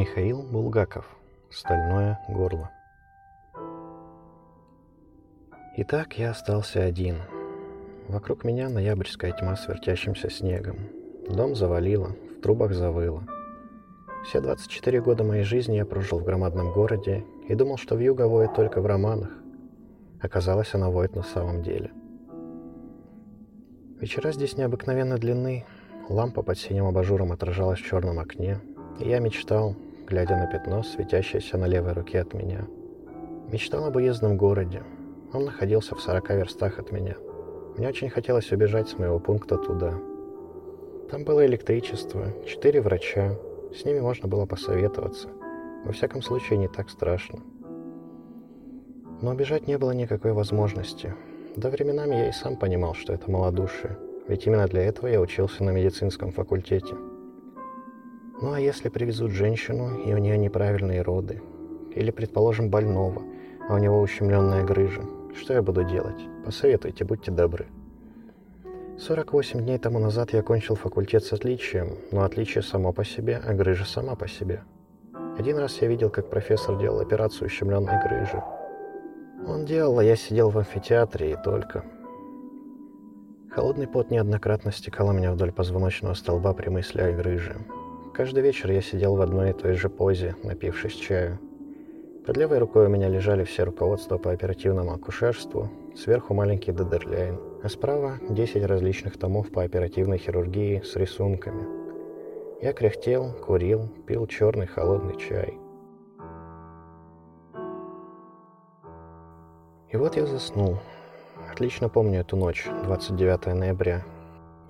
Михаил Булгаков. Стальное горло. Итак, я остался один. Вокруг меня ноябрьская тьма с вертящимся снегом. Дом завалило, в трубах завыло. Все 24 года моей жизни я прожил в громадном городе и думал, что вьюга воет только в романах. Оказалось, она воет на самом деле. Вечера здесь необыкновенно длинны. Лампа под синим абажуром отражалась в черном окне, и я мечтал, глядя на пятно, светящееся на левой руке от меня. Мечтал об уездном городе. Он находился в сорока верстах от меня. Мне очень хотелось убежать с моего пункта туда. Там было электричество, четыре врача. С ними можно было посоветоваться. Во всяком случае, не так страшно. Но убежать не было никакой возможности. Да временами я и сам понимал, что это малодушие. Ведь именно для этого я учился на медицинском факультете. Ну а если привезут женщину, и у нее неправильные роды? Или, предположим, больного, а у него ущемленная грыжа? Что я буду делать? Посоветуйте, будьте добры. 48 дней тому назад я окончил факультет с отличием, но отличие само по себе, а грыжа сама по себе. Один раз я видел, как профессор делал операцию ущемленной грыжи. Он делал, а я сидел в амфитеатре и только. Холодный пот неоднократно стекал у меня вдоль позвоночного столба при мысли о грыже. Каждый вечер я сидел в одной и той же позе, напившись чаю. Под левой рукой у меня лежали все руководства по оперативному акушерству, сверху маленький дедерляйн, а справа 10 различных томов по оперативной хирургии с рисунками. Я кряхтел, курил, пил черный холодный чай. И вот я заснул. Отлично помню эту ночь, 29 ноября,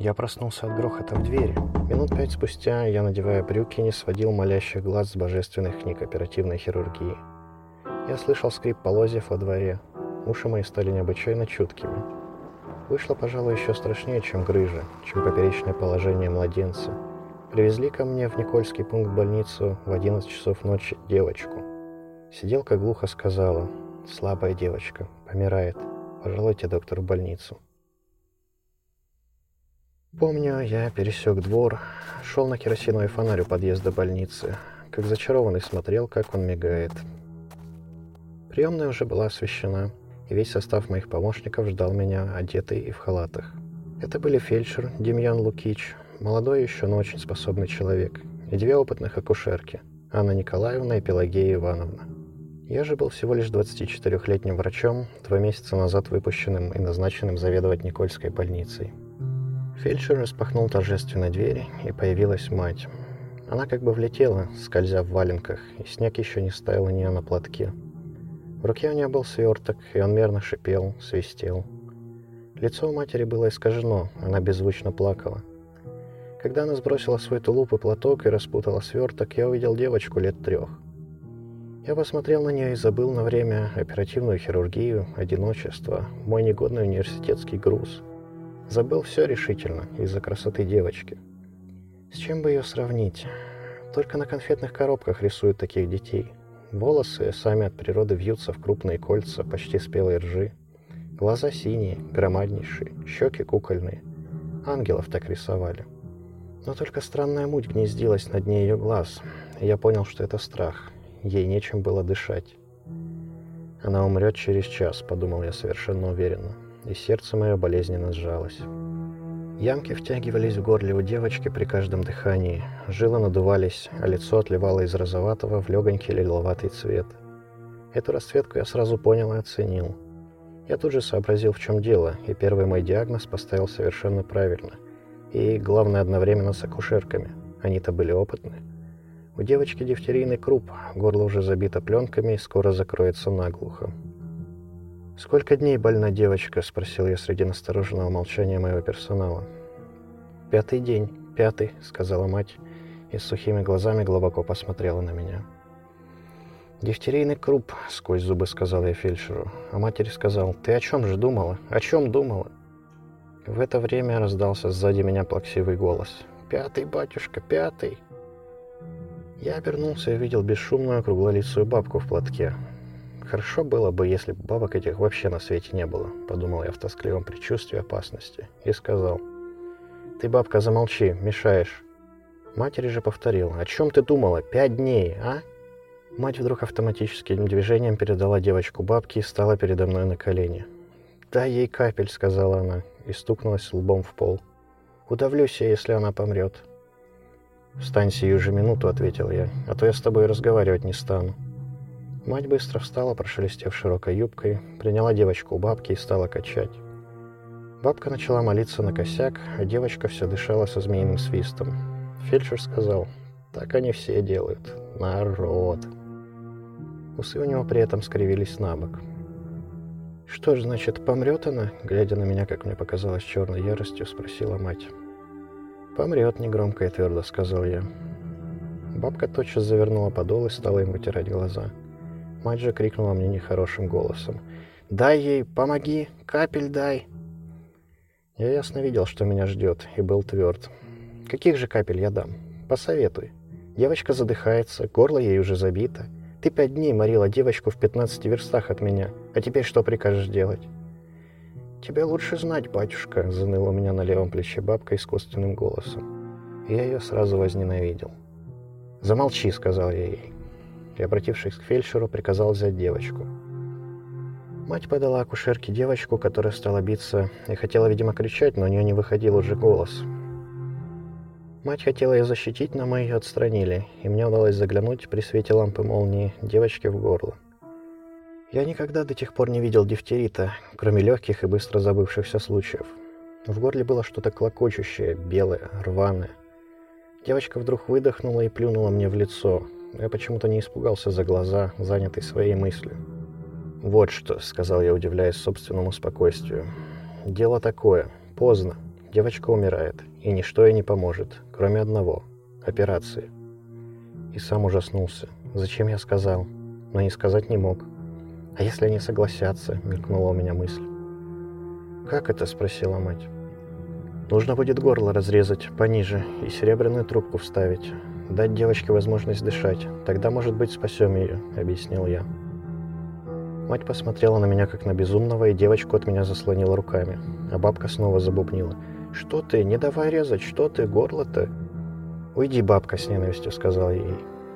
я проснулся от грохота в двери. Минут пять спустя я, надевая брюки, не сводил молящих глаз с божественных книг оперативной хирургии. Я слышал скрип полозьев во дворе. Уши мои стали необычайно чуткими. Вышло, пожалуй, еще страшнее, чем грыжа, чем поперечное положение младенца. Привезли ко мне в Никольский пункт больницу в 11 часов ночи девочку. Сиделка глухо сказала, «Слабая девочка, помирает. Пожалуйте доктору в больницу». Помню, я пересек двор, шел на керосиновый фонарь у подъезда больницы, как зачарованный смотрел, как он мигает. Приемная уже была освещена, и весь состав моих помощников ждал меня, одетый и в халатах. Это были фельдшер Демьян Лукич, молодой еще, но очень способный человек, и две опытных акушерки, Анна Николаевна и Пелагея Ивановна. Я же был всего лишь 24-летним врачом, два месяца назад выпущенным и назначенным заведовать Никольской больницей. Фельдшер распахнул торжественно двери, и появилась мать. Она как бы влетела, скользя в валенках, и снег еще не стаял у нее на платке. В руке у нее был сверток, и он мерно шипел, свистел. Лицо у матери было искажено, она беззвучно плакала. Когда она сбросила свой тулуп и платок и распутала сверток, я увидел девочку лет трех. Я посмотрел на нее и забыл на время оперативную хирургию, одиночество, мой негодный университетский груз – Забыл все решительно из-за красоты девочки. С чем бы ее сравнить? Только на конфетных коробках рисуют таких детей. Волосы сами от природы вьются в крупные кольца почти спелой ржи. Глаза синие, громаднейшие, щеки кукольные. Ангелов так рисовали. Но только странная муть гнездилась на дне ее глаз, я понял, что это страх. Ей нечем было дышать. «Она умрет через час», — подумал я совершенно уверенно и сердце мое болезненно сжалось. Ямки втягивались в горле у девочки при каждом дыхании, жилы надувались, а лицо отливало из розоватого в легонький лиловатый цвет. Эту расцветку я сразу понял и оценил. Я тут же сообразил, в чем дело, и первый мой диагноз поставил совершенно правильно. И, главное, одновременно с акушерками. Они-то были опытны. У девочки дифтерийный круп, горло уже забито пленками и скоро закроется наглухо. «Сколько дней больна девочка?» – спросил я среди настороженного молчания моего персонала. «Пятый день, пятый», – сказала мать, и с сухими глазами глубоко посмотрела на меня. «Дифтерийный круп», — сквозь зубы сказал я фельдшеру. А матери сказал, «Ты о чем же думала? О чем думала?» В это время раздался сзади меня плаксивый голос. «Пятый, батюшка, пятый!» Я обернулся и увидел бесшумную круглолицую бабку в платке. Хорошо было бы, если бы бабок этих вообще на свете не было, подумал я в тоскливом предчувствии опасности и сказал. Ты, бабка, замолчи, мешаешь. Матери же повторил, «О чем ты думала? Пять дней, а?» Мать вдруг автоматическим движением передала девочку бабке и стала передо мной на колени. «Дай ей капель», — сказала она, и стукнулась лбом в пол. «Удавлюсь я, если она помрет». «Встань сию же минуту», — ответил я, — «а то я с тобой разговаривать не стану». Мать быстро встала, прошелестев широкой юбкой, приняла девочку у бабки и стала качать. Бабка начала молиться на косяк, а девочка все дышала со змеиным свистом. Фельдшер сказал, так они все делают. Народ. Усы у него при этом скривились на бок. «Что ж, значит, помрет она?» Глядя на меня, как мне показалось, черной яростью, спросила мать. «Помрет», — негромко и твердо сказал я. Бабка тотчас завернула подол и стала им вытирать глаза. Мать же крикнула мне нехорошим голосом. «Дай ей, помоги, капель дай!» Я ясно видел, что меня ждет, и был тверд. «Каких же капель я дам? Посоветуй». Девочка задыхается, горло ей уже забито. Ты пять дней морила девочку в 15 верстах от меня, а теперь что прикажешь делать?» «Тебе лучше знать, батюшка», — заныла у меня на левом плече бабка искусственным голосом. я ее сразу возненавидел. «Замолчи», — сказал я ей. И, обратившись к фельдшеру, приказал взять девочку. Мать подала акушерке девочку, которая стала биться и хотела, видимо, кричать, но у нее не выходил уже голос. Мать хотела ее защитить, но мы ее отстранили, и мне удалось заглянуть при свете лампы молнии девочке в горло. Я никогда до тех пор не видел дифтерита, кроме легких и быстро забывшихся случаев. В горле было что-то клокочущее, белое, рваное. Девочка вдруг выдохнула и плюнула мне в лицо. Я почему-то не испугался за глаза, занятый своей мыслью. «Вот что», — сказал я, удивляясь собственному спокойствию. «Дело такое. Поздно. Девочка умирает, и ничто ей не поможет, кроме одного — операции. И сам ужаснулся. Зачем я сказал? Но не сказать не мог. А если они согласятся? Мелькнула у меня мысль. «Как это?» — спросила мать. «Нужно будет горло разрезать пониже и серебряную трубку вставить. Дать девочке возможность дышать. Тогда, может быть, спасем ее», — объяснил я. Мать посмотрела на меня как на безумного, и девочку от меня заслонила руками. А бабка снова забубнила — «Что ты? Не давай резать! Что ты? Горло-то?» «Уйди, бабка!» — с ненавистью сказал ей.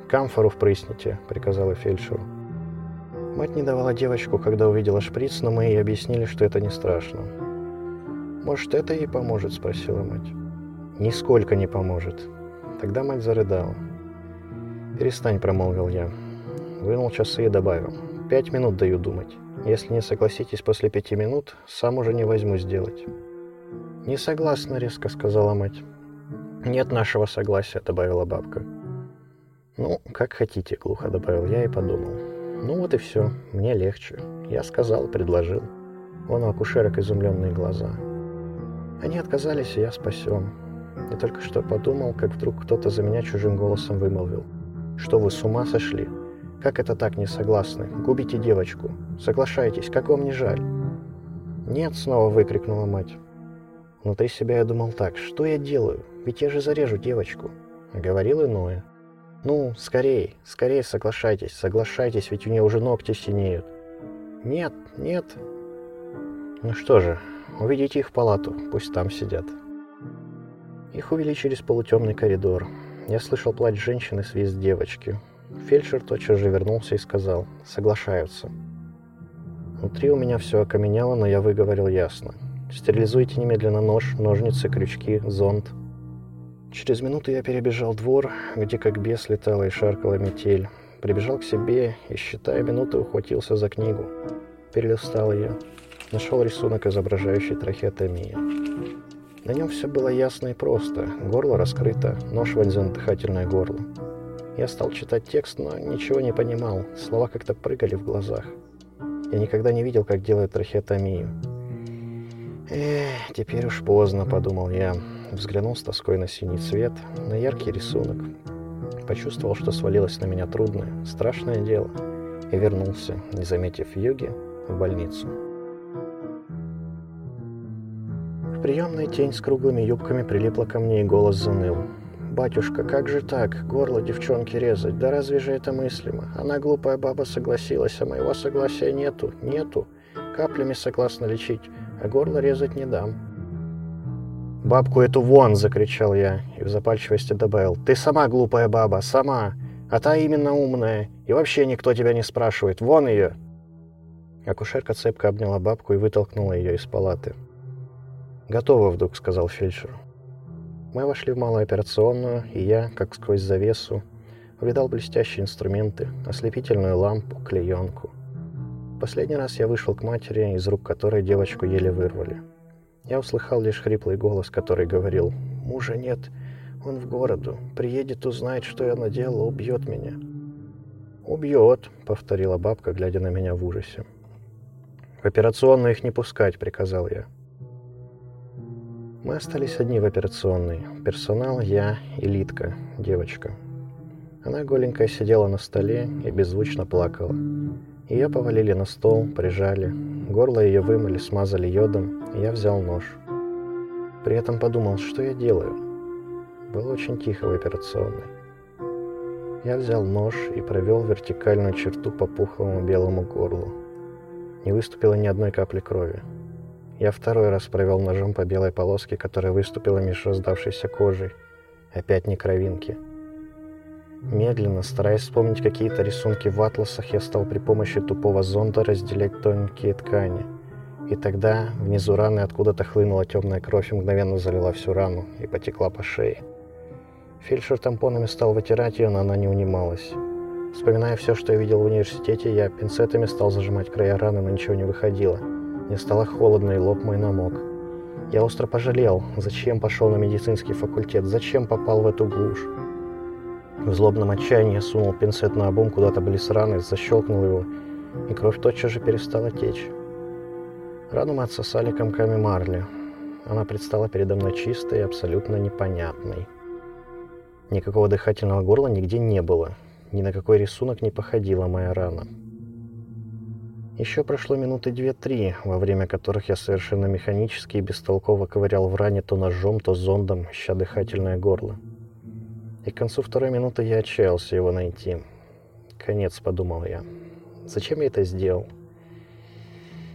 «Камфору впрысните!» — приказала фельдшеру. Мать не давала девочку, когда увидела шприц, но мы ей объяснили, что это не страшно. «Может, это ей поможет?» — спросила мать. «Нисколько не поможет». Тогда мать зарыдала. «Перестань», — промолвил я. Вынул часы и добавил. «Пять минут даю думать. Если не согласитесь после пяти минут, сам уже не возьму сделать». «Не согласна», — резко сказала мать. «Нет нашего согласия», — добавила бабка. «Ну, как хотите», — глухо добавил я и подумал. «Ну вот и все, мне легче. Я сказал, предложил». Вон у акушерок изумленные глаза. Они отказались, и я спасен. Я только что подумал, как вдруг кто-то за меня чужим голосом вымолвил. «Что вы с ума сошли? Как это так не согласны? Губите девочку. Соглашайтесь, как вам не жаль?» «Нет», — снова выкрикнула мать. Внутри себя я думал так, что я делаю? Ведь я же зарежу девочку. Говорил иное. Ну, скорее, скорее соглашайтесь, соглашайтесь, ведь у нее уже ногти синеют. Нет, нет. Ну что же, уведите их в палату, пусть там сидят. Их увели через полутемный коридор. Я слышал плач женщины, свист девочки. Фельдшер тотчас же вернулся и сказал, соглашаются. Внутри у меня все окаменело, но я выговорил ясно. Стерилизуйте немедленно нож, ножницы, крючки, зонт. Через минуту я перебежал двор, где как бес летала и шаркала метель. Прибежал к себе и, считая минуты, ухватился за книгу. Перелистал ее. Нашел рисунок, изображающий трахеотомию. На нем все было ясно и просто. Горло раскрыто, нож вонзен в дыхательное горло. Я стал читать текст, но ничего не понимал. Слова как-то прыгали в глазах. Я никогда не видел, как делают трахеотомию. Эх, теперь уж поздно, подумал я. Взглянул с тоской на синий цвет, на яркий рисунок. Почувствовал, что свалилось на меня трудное, страшное дело. И вернулся, не заметив йоги, в больницу. Приемной тень с круглыми юбками прилипла ко мне, и голос заныл. «Батюшка, как же так? Горло девчонки резать? Да разве же это мыслимо? Она, глупая баба, согласилась, а моего согласия нету, нету. Каплями согласна лечить, а горло резать не дам. «Бабку эту вон!» — закричал я и в запальчивости добавил. «Ты сама глупая баба, сама! А та именно умная, и вообще никто тебя не спрашивает. Вон ее!» Акушерка цепко обняла бабку и вытолкнула ее из палаты. «Готово вдруг», — сказал фельдшер. Мы вошли в малую операционную, и я, как сквозь завесу, увидал блестящие инструменты, ослепительную лампу, клеенку. Последний раз я вышел к матери, из рук которой девочку еле вырвали. Я услыхал лишь хриплый голос, который говорил «Мужа нет, он в городу. Приедет, узнает, что я наделала, убьет меня». «Убьет», — повторила бабка, глядя на меня в ужасе. «В операционную их не пускать», — приказал я. Мы остались одни в операционной. Персонал, я и Литка, девочка. Она голенькая сидела на столе и беззвучно плакала. Ее повалили на стол, прижали. Горло ее вымыли, смазали йодом, и я взял нож. При этом подумал, что я делаю. Было очень тихо в операционной. Я взял нож и провел вертикальную черту по пухлому белому горлу. Не выступило ни одной капли крови. Я второй раз провел ножом по белой полоске, которая выступила меж раздавшейся кожей. Опять не кровинки. Медленно, стараясь вспомнить какие-то рисунки в атласах, я стал при помощи тупого зонда разделять тонкие ткани. И тогда внизу раны откуда-то хлынула темная кровь и мгновенно залила всю рану и потекла по шее. Фельдшер тампонами стал вытирать ее, но она не унималась. Вспоминая все, что я видел в университете, я пинцетами стал зажимать края раны, но ничего не выходило. Мне стало холодно, и лоб мой намок. Я остро пожалел, зачем пошел на медицинский факультет, зачем попал в эту глушь. В злобном отчаянии я сунул пинцет на обум куда-то близ раны, защелкнул его, и кровь тотчас же перестала течь. Рану мы отсосали комками марли. Она предстала передо мной чистой и абсолютно непонятной. Никакого дыхательного горла нигде не было. Ни на какой рисунок не походила моя рана. Еще прошло минуты две-три, во время которых я совершенно механически и бестолково ковырял в ране то ножом, то зондом, ища дыхательное горло. И к концу второй минуты я отчаялся его найти. Конец, подумал я. Зачем я это сделал?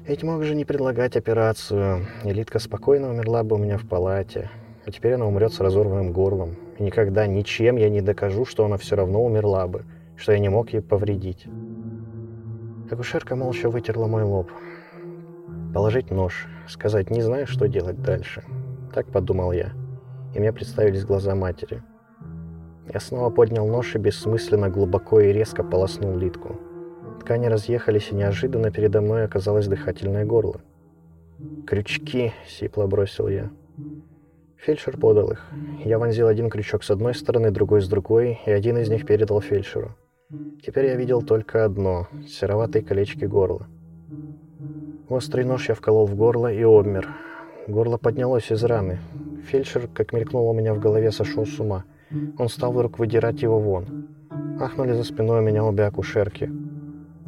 Ведь мог же не предлагать операцию. Элитка спокойно умерла бы у меня в палате. А теперь она умрет с разорванным горлом. И никогда ничем я не докажу, что она все равно умерла бы, что я не мог ей повредить. Акушерка молча вытерла мой лоб. Положить нож, сказать «не знаю, что делать дальше». Так подумал я. И мне представились глаза матери. Я снова поднял нож и бессмысленно, глубоко и резко полоснул литку. Ткани разъехались, и неожиданно передо мной оказалось дыхательное горло. «Крючки!» — сипло бросил я. Фельдшер подал их. Я вонзил один крючок с одной стороны, другой с другой, и один из них передал фельдшеру. Теперь я видел только одно — сероватые колечки горла. Острый нож я вколол в горло и обмер. Горло поднялось из раны. Фельдшер, как мелькнуло у меня в голове, сошел с ума. Он стал вдруг выдирать его вон. Ахнули за спиной у меня обе акушерки.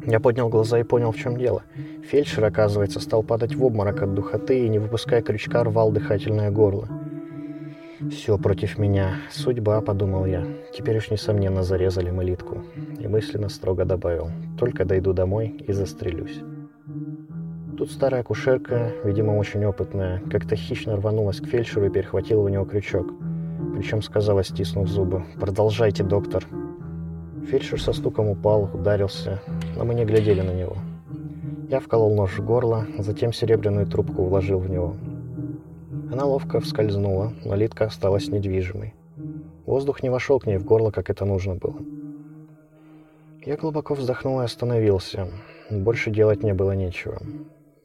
Я поднял глаза и понял, в чем дело. Фельдшер, оказывается, стал падать в обморок от духоты и, не выпуская крючка, рвал дыхательное горло. Все против меня. Судьба, подумал я. Теперь уж, несомненно, зарезали мылитку. И мысленно строго добавил. Только дойду домой и застрелюсь. Тут старая акушерка, видимо, очень опытная, как-то хищно рванулась к фельдшеру и перехватила у него крючок. Причем сказала, стиснув зубы, «Продолжайте, доктор». Фельдшер со стуком упал, ударился, но мы не глядели на него. Я вколол нож в горло, затем серебряную трубку вложил в него. Она ловко вскользнула, но литка осталась недвижимой. Воздух не вошел к ней в горло, как это нужно было. Я глубоко вздохнул и остановился. Больше делать мне было нечего.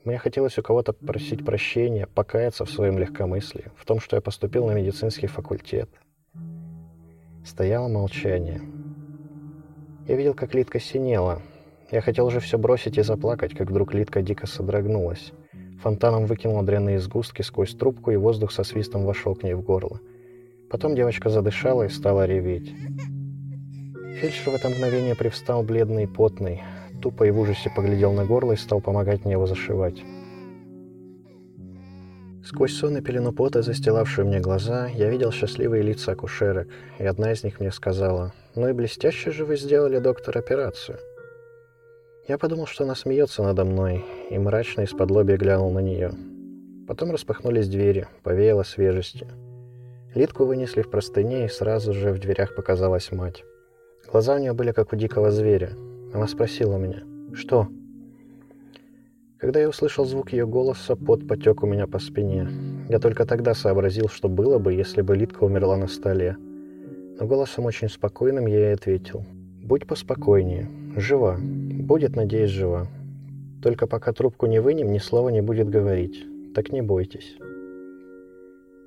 Мне хотелось у кого-то просить прощения, покаяться в своем легкомыслии, в том, что я поступил на медицинский факультет. Стояло молчание. Я видел, как Литка синела. Я хотел уже все бросить и заплакать, как вдруг Литка дико содрогнулась. Фонтаном выкинула дрянные сгустки сквозь трубку, и воздух со свистом вошел к ней в горло. Потом девочка задышала и стала реветь. Фельдшер в это мгновение привстал бледный и потный, тупо и в ужасе поглядел на горло и стал помогать мне его зашивать. Сквозь сон и пелену пота, застилавшую мне глаза, я видел счастливые лица акушерок, и одна из них мне сказала, «Ну и блестяще же вы сделали, доктор, операцию». Я подумал, что она смеется надо мной, и мрачно из-под лобья глянул на нее. Потом распахнулись двери, повеяло свежестью. Литку вынесли в простыне, и сразу же в дверях показалась мать. Глаза у нее были как у дикого зверя. Она спросила меня, «Что?» Когда я услышал звук ее голоса, пот потек у меня по спине. Я только тогда сообразил, что было бы, если бы Литка умерла на столе. Но голосом очень спокойным я ей ответил. «Будь поспокойнее. Жива. Будет, надеюсь, жива. Только пока трубку не вынем, ни слова не будет говорить. Так не бойтесь».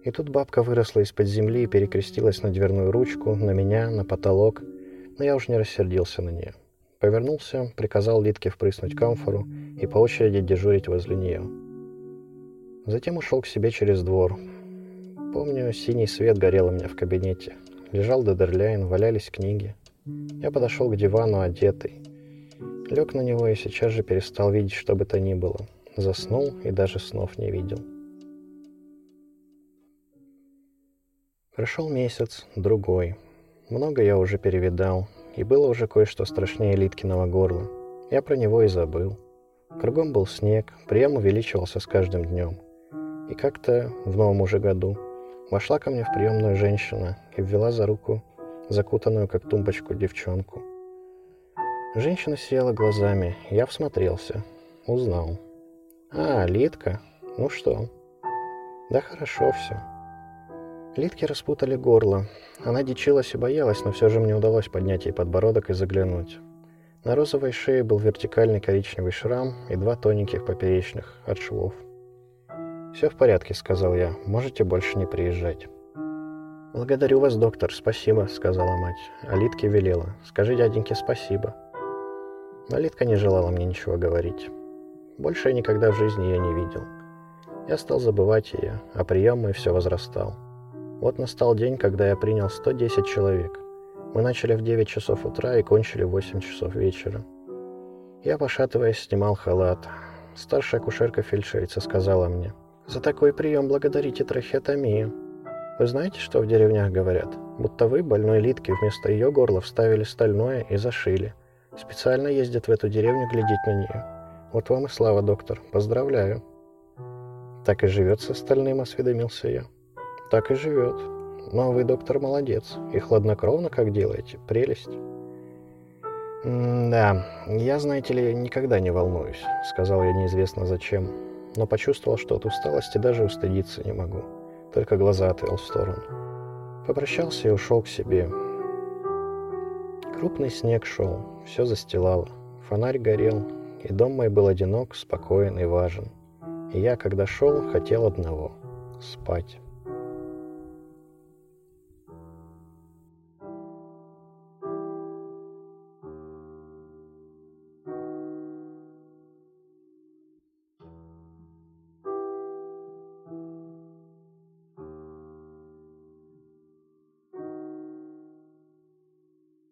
И тут бабка выросла из-под земли и перекрестилась на дверную ручку, на меня, на потолок, но я уже не рассердился на нее. Повернулся, приказал Литке впрыснуть камфору и по очереди дежурить возле нее. Затем ушел к себе через двор. Помню, синий свет горел у меня в кабинете. Лежал Дедерляйн, валялись книги. Я подошел к дивану одетый. Лег на него и сейчас же перестал видеть, что бы то ни было. Заснул и даже снов не видел. Прошел месяц, другой. Много я уже перевидал, и было уже кое-что страшнее Литкиного горла. Я про него и забыл. Кругом был снег, прием увеличивался с каждым днем. И как-то в новом уже году вошла ко мне в приемную женщина и ввела за руку закутанную, как тумбочку, девчонку. Женщина сияла глазами, я всмотрелся, узнал. «А, Литка, ну что?» «Да хорошо все. Литки распутали горло. Она дичилась и боялась, но все же мне удалось поднять ей подбородок и заглянуть. На розовой шее был вертикальный коричневый шрам и два тоненьких поперечных от швов. «Все в порядке», — сказал я. «Можете больше не приезжать». «Благодарю вас, доктор, спасибо», — сказала мать. А Литке велела. «Скажи дяденьке спасибо». Но Литка не желала мне ничего говорить. Больше я никогда в жизни ее не видел. Я стал забывать ее, а прием мой все возрастал. Вот настал день, когда я принял 110 человек. Мы начали в 9 часов утра и кончили в 8 часов вечера. Я, пошатываясь, снимал халат. Старшая акушерка-фельдшерица сказала мне, «За такой прием благодарите трахеотомию. Вы знаете, что в деревнях говорят? Будто вы больной Литке вместо ее горла вставили стальное и зашили. Специально ездят в эту деревню глядеть на нее. Вот вам и слава, доктор. Поздравляю». «Так и живет с остальным», — осведомился я. Так и живет. Но вы, доктор, молодец. И хладнокровно как делаете. Прелесть. «Да, я, знаете ли, никогда не волнуюсь», — сказал я неизвестно зачем, но почувствовал, что от усталости даже устыдиться не могу. Только глаза отвел в сторону. Попрощался и ушел к себе. Крупный снег шел, все застилало. Фонарь горел, и дом мой был одинок, спокоен и важен. И я, когда шел, хотел одного — спать.